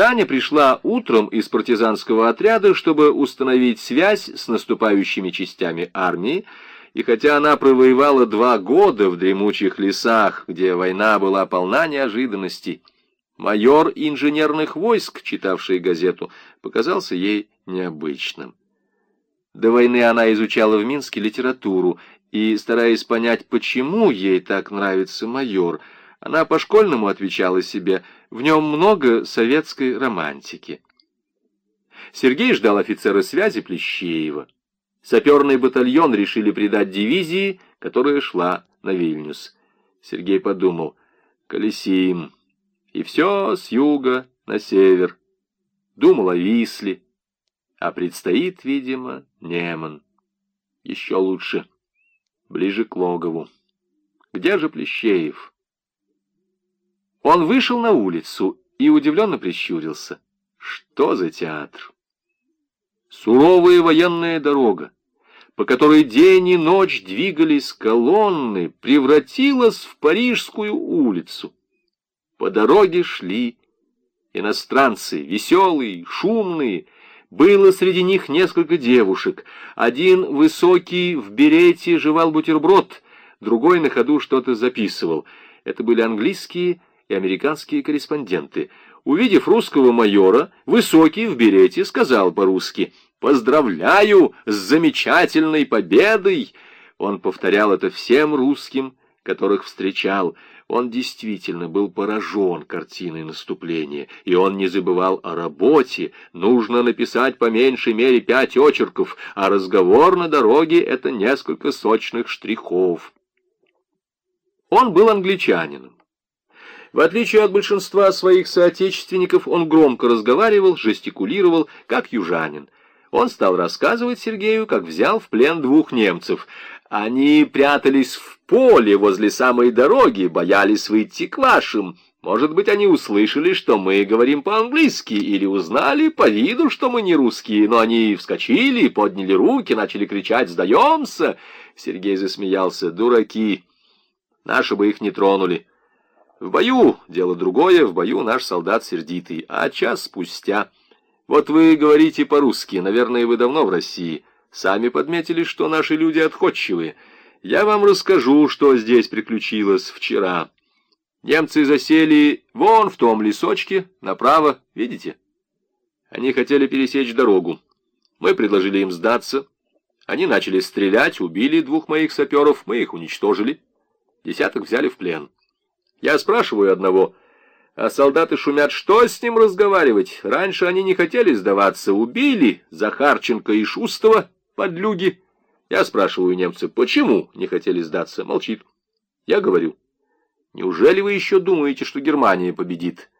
Таня пришла утром из партизанского отряда, чтобы установить связь с наступающими частями армии, и хотя она провоевала два года в дремучих лесах, где война была полна неожиданностей, майор инженерных войск, читавший газету, показался ей необычным. До войны она изучала в Минске литературу, и, стараясь понять, почему ей так нравится майор, она по-школьному отвечала себе, в нем много советской романтики. Сергей ждал офицера связи Плещеева. Саперный батальон решили придать дивизии, которая шла на Вильнюс. Сергей подумал, колесим, и все с юга на север. Думал о Висле, а предстоит, видимо, Неман. Еще лучше, ближе к логову. Где же Плещеев? Он вышел на улицу и удивленно прищурился. Что за театр? Суровая военная дорога, по которой день и ночь двигались колонны, превратилась в Парижскую улицу. По дороге шли иностранцы, веселые, шумные. Было среди них несколько девушек. Один высокий в берете жевал бутерброд, другой на ходу что-то записывал. Это были английские и американские корреспонденты. Увидев русского майора, высокий в берете сказал по-русски «Поздравляю с замечательной победой!» Он повторял это всем русским, которых встречал. Он действительно был поражен картиной наступления, и он не забывал о работе. Нужно написать по меньшей мере пять очерков, а разговор на дороге — это несколько сочных штрихов. Он был англичанином. В отличие от большинства своих соотечественников, он громко разговаривал, жестикулировал, как южанин. Он стал рассказывать Сергею, как взял в плен двух немцев. Они прятались в поле возле самой дороги, боялись выйти к вашим. Может быть, они услышали, что мы говорим по-английски, или узнали по виду, что мы не русские, но они вскочили, подняли руки, начали кричать «Сдаемся!» Сергей засмеялся. «Дураки! Наши бы их не тронули!» В бою дело другое, в бою наш солдат сердитый, а час спустя... Вот вы говорите по-русски, наверное, вы давно в России. Сами подметили, что наши люди отходчивые. Я вам расскажу, что здесь приключилось вчера. Немцы засели вон в том лесочке, направо, видите? Они хотели пересечь дорогу. Мы предложили им сдаться. Они начали стрелять, убили двух моих саперов, мы их уничтожили. Десяток взяли в плен. Я спрашиваю одного, а солдаты шумят, что с ним разговаривать? Раньше они не хотели сдаваться, убили Захарченко и Шустова, подлюги. Я спрашиваю немца, почему не хотели сдаться? Молчит. Я говорю, неужели вы еще думаете, что Германия победит?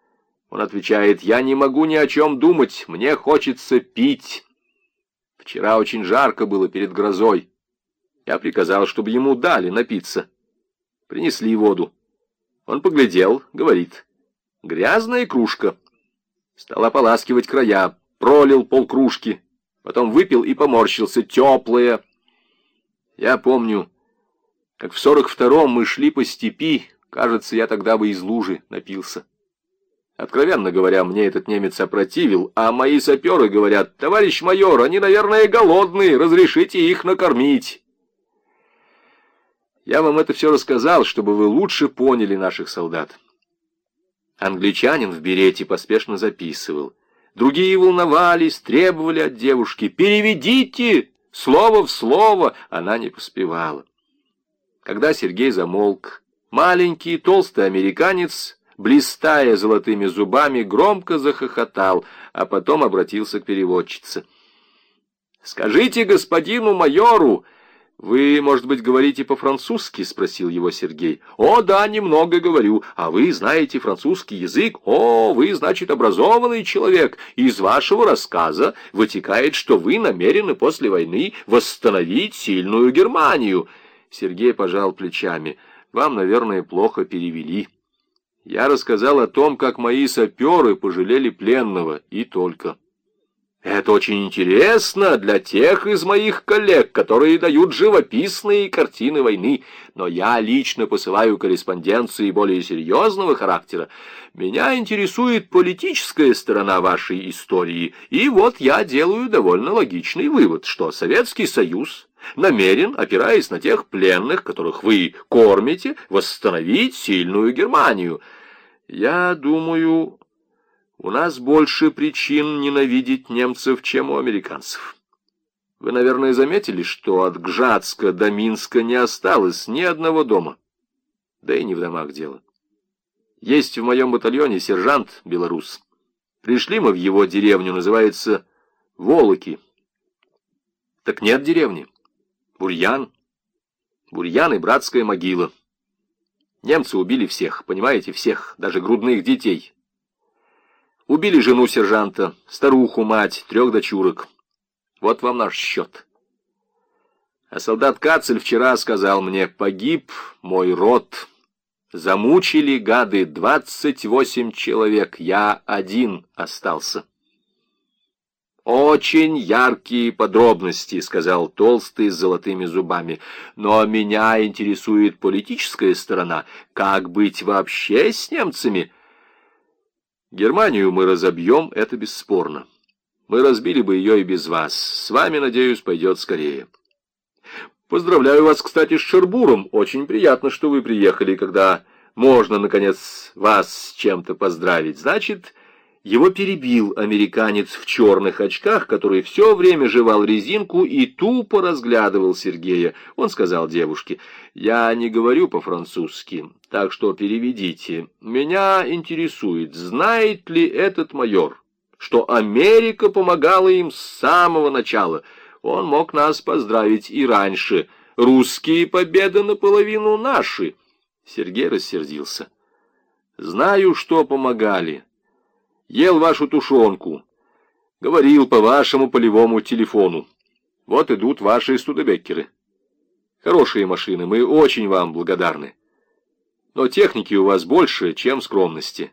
Он отвечает, я не могу ни о чем думать, мне хочется пить. Вчера очень жарко было перед грозой. Я приказал, чтобы ему дали напиться. Принесли воду. Он поглядел, говорит, грязная кружка. Стал ополаскивать края, пролил полкружки, потом выпил и поморщился, теплая. Я помню, как в сорок втором мы шли по степи, кажется, я тогда бы из лужи напился. Откровенно говоря, мне этот немец опротивил, а мои саперы говорят, товарищ майор, они, наверное, голодные, разрешите их накормить. Я вам это все рассказал, чтобы вы лучше поняли наших солдат. Англичанин в берете поспешно записывал. Другие волновались, требовали от девушки «Переведите!» Слово в слово она не поспевала. Когда Сергей замолк, маленький толстый американец, блистая золотыми зубами, громко захохотал, а потом обратился к переводчице. «Скажите господину майору, «Вы, может быть, говорите по-французски?» — спросил его Сергей. «О, да, немного говорю. А вы знаете французский язык? О, вы, значит, образованный человек. Из вашего рассказа вытекает, что вы намерены после войны восстановить сильную Германию». Сергей пожал плечами. «Вам, наверное, плохо перевели». Я рассказал о том, как мои саперы пожалели пленного, и только. Это очень интересно для тех из моих коллег, которые дают живописные картины войны, но я лично посылаю корреспонденции более серьезного характера. Меня интересует политическая сторона вашей истории, и вот я делаю довольно логичный вывод, что Советский Союз намерен, опираясь на тех пленных, которых вы кормите, восстановить сильную Германию. Я думаю, у нас больше причин ненавидеть немцев, чем у американцев. Вы, наверное, заметили, что от Гжатска до Минска не осталось ни одного дома. Да и не в домах дело. Есть в моем батальоне сержант белорус. Пришли мы в его деревню, называется Волоки. Так нет деревни. Бурьян. Бурьян и братская могила. Немцы убили всех, понимаете, всех, даже грудных детей. Убили жену сержанта, старуху, мать, трех дочурок. Вот вам наш счет. А солдат Кацель вчера сказал мне, погиб мой род. Замучили гады двадцать восемь человек, я один остался. «Очень яркие подробности», — сказал Толстый с золотыми зубами. «Но меня интересует политическая сторона. Как быть вообще с немцами?» Германию мы разобьем, это бесспорно. Мы разбили бы ее и без вас. С вами, надеюсь, пойдет скорее. Поздравляю вас, кстати, с Шербуром. Очень приятно, что вы приехали, когда можно, наконец, вас с чем-то поздравить. Значит, его перебил американец в черных очках, который все время жевал резинку и тупо разглядывал Сергея. Он сказал девушке, «Я не говорю по-французски, так что переведите. Меня интересует, знает ли этот майор, что Америка помогала им с самого начала. Он мог нас поздравить и раньше. Русские победы наполовину наши». Сергей рассердился. «Знаю, что помогали» ел вашу тушенку, говорил по вашему полевому телефону. Вот идут ваши студебеккеры. Хорошие машины, мы очень вам благодарны. Но техники у вас больше, чем скромности.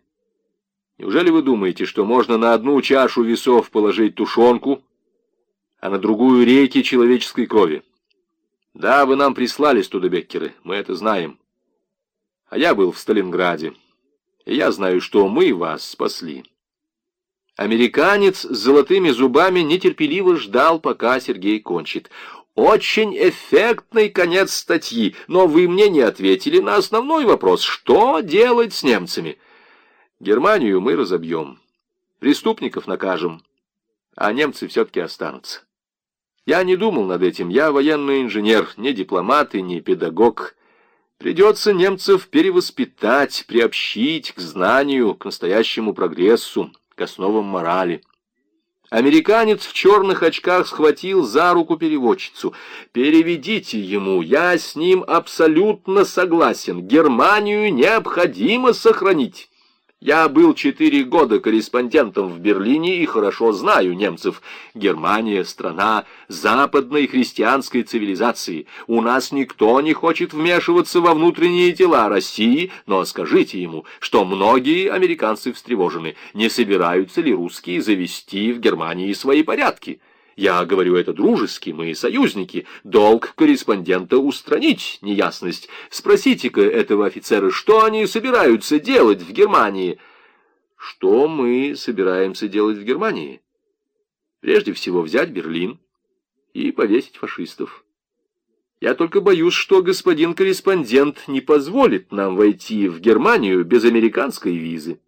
Неужели вы думаете, что можно на одну чашу весов положить тушенку, а на другую реки человеческой крови? Да, вы нам прислали студебеккеры, мы это знаем. А я был в Сталинграде, и я знаю, что мы вас спасли. Американец с золотыми зубами нетерпеливо ждал, пока Сергей кончит. Очень эффектный конец статьи, но вы мне не ответили на основной вопрос. Что делать с немцами? Германию мы разобьем. Преступников накажем. А немцы все-таки останутся. Я не думал над этим. Я военный инженер, не дипломат и не педагог. Придется немцев перевоспитать, приобщить к знанию, к настоящему прогрессу к основам морали. Американец в черных очках схватил за руку переводчицу. «Переведите ему, я с ним абсолютно согласен. Германию необходимо сохранить». Я был четыре года корреспондентом в Берлине и хорошо знаю немцев. Германия — страна западной христианской цивилизации. У нас никто не хочет вмешиваться во внутренние дела России, но скажите ему, что многие американцы встревожены. Не собираются ли русские завести в Германии свои порядки? Я говорю это дружески, мы союзники. Долг корреспондента устранить неясность. Спросите-ка этого офицера, что они собираются делать в Германии? Что мы собираемся делать в Германии? Прежде всего взять Берлин и повесить фашистов. Я только боюсь, что господин корреспондент не позволит нам войти в Германию без американской визы.